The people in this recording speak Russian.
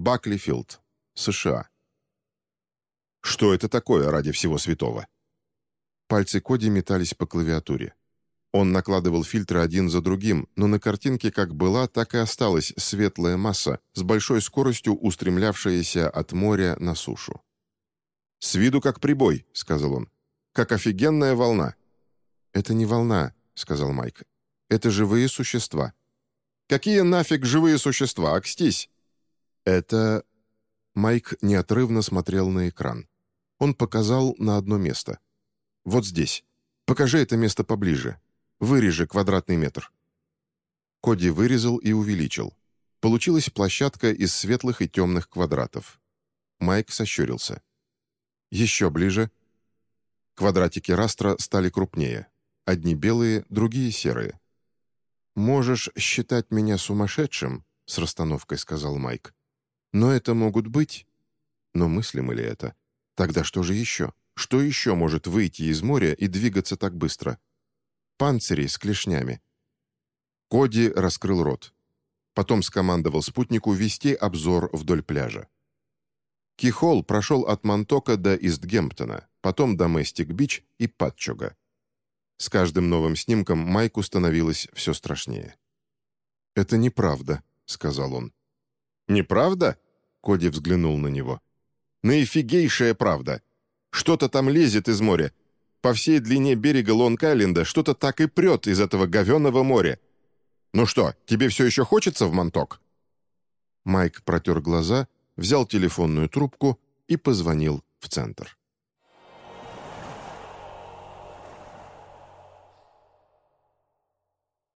Баклифилд, США. Что это такое ради всего святого? Пальцы Коди метались по клавиатуре. Он накладывал фильтры один за другим, но на картинке как была, так и осталась светлая масса, с большой скоростью устремлявшаяся от моря на сушу. «С виду как прибой», — сказал он. «Как офигенная волна». «Это не волна», — сказал Майк. «Это живые существа». «Какие нафиг живые существа? Акстись!» «Это...» Майк неотрывно смотрел на экран. Он показал на одно место. «Вот здесь. Покажи это место поближе. Вырежи квадратный метр». Коди вырезал и увеличил. Получилась площадка из светлых и темных квадратов. Майк сощурился. «Еще ближе». Квадратики растра стали крупнее. Одни белые, другие серые. «Можешь считать меня сумасшедшим», — с расстановкой сказал Майк. «Но это могут быть...» Но мыслимо ли это? Тогда что же еще? Что еще может выйти из моря и двигаться так быстро? панцири с клешнями. Коди раскрыл рот. Потом скомандовал спутнику вести обзор вдоль пляжа. Кихол прошел от Монтока до Истгемптона, потом до Местик-Бич и Патчога. С каждым новым снимком Майку становилось все страшнее. «Это неправда», — сказал он. «Неправда?» — Коди взглянул на него. «Наифигейшая правда. Что-то там лезет из моря, по всей длине берега Лонг-Айленда что-то так и прет из этого говенного моря. Ну что, тебе все еще хочется в Монток?» Майк протер глаза, взял телефонную трубку и позвонил в центр.